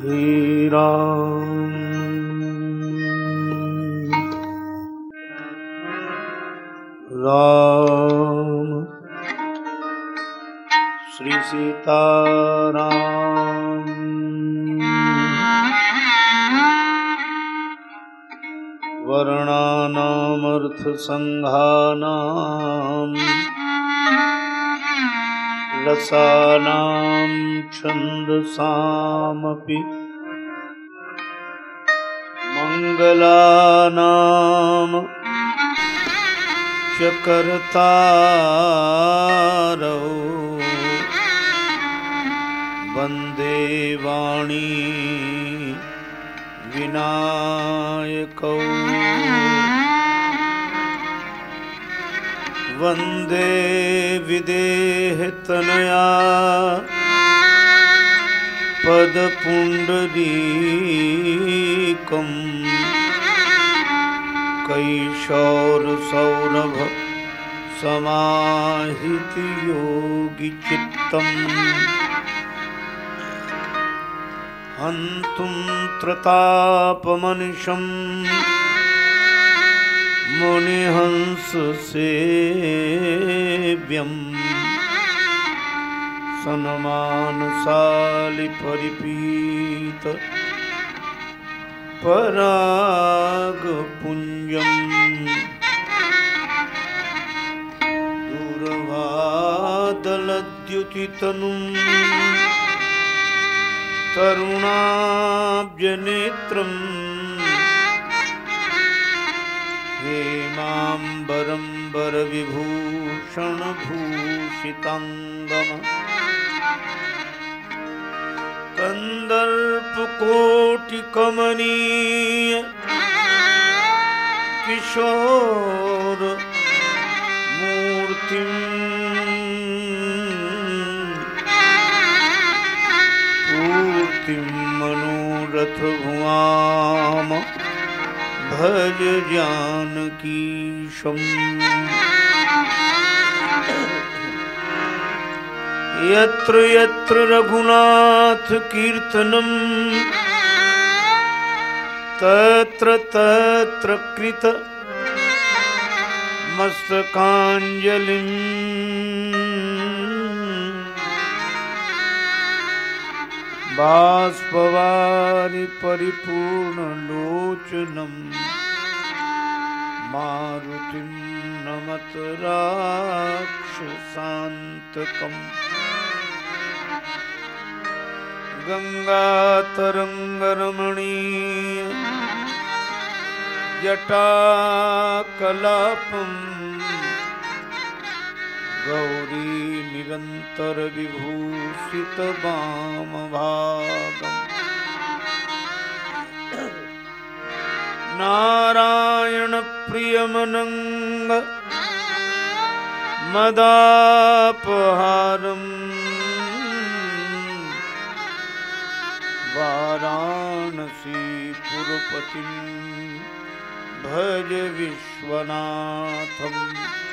श्री राम राम श्री सीताराम। वर्णानामर्थसङ्घानाम् रसानां छन्दसामपि मङ्गलानाम् च कर्तारौ वन्दे वाणी विनायकौ वंदे विदेहतनया। पदपुण्डरीकम्। कैशोरसौरभ समाहिति योगिचित्तम् हन्तुं त्रतापमनिशम्। मुनिहंससेव्यम् सनमानसालिपरिपीत परागपुञ्जम्। दूरवादलद्युतितनुम्। तरुणाब्जनेत्रम्। हेमाम्बरम्बरविभूषणभूषिताङ्गम कन्दर्पकोटिकमनीय किशोर मूर्तिम् पूर्तिं मनोरथभुवाम भज जानकीशम् यत्र यत्र रघुनाथकीर्तनम् तत्र तत्र कृत मस्तकाञ्जलिम्। बाष्पवारि परिपूर्णलोचनं मारुतिं नमत राक्षसान्तकम्। गङ्गातरङ्गरमणीय जटाकलापम् गौरी निरन्तरविभूषितवामभागम्। नारायणप्रियमनङ्ग मदापहारम्। वाराणसीपुरपतिं भज विश्वनाथम्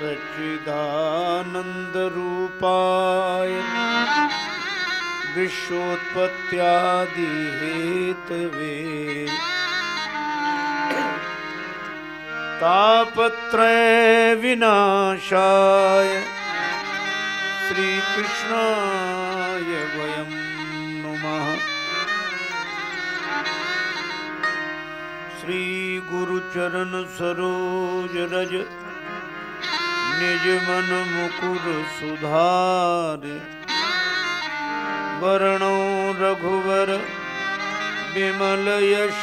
सच्चिदानन्दरूपाय तापत्रय विनाशाय श्रीकृष्णाय वयं नुमः। श्रीगुरुचरणसरोजरज निज मन मुकुर सुधार। वर्णो रघुवर विमल यश।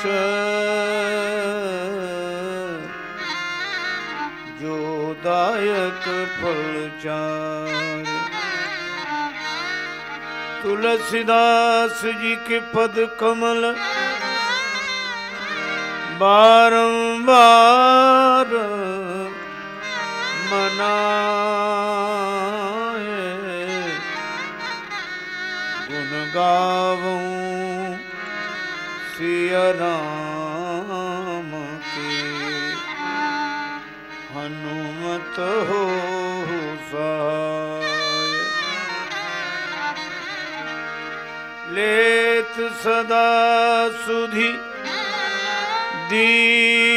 जो दायक फलचार तुलसीदास जी के पद कमल। बारंबार मनाए गुण गावूं सिया के। हनुमत हो सहाय ले सदा सुधि दीन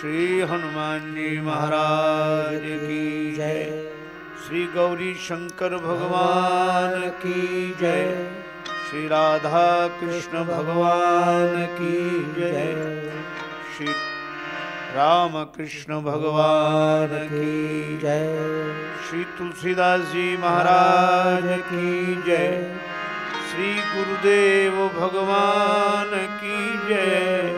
श्री हनुमान जी महाराज की जय। श्री गौरी शंकर भगवान की जय। श्री राधा कृष्ण भगवान की जय। श्री राम कृष्ण भगवान की जय। श्री तुलसीदास जी महाराज की जय। श्री गुरुदेव भगवान की जय।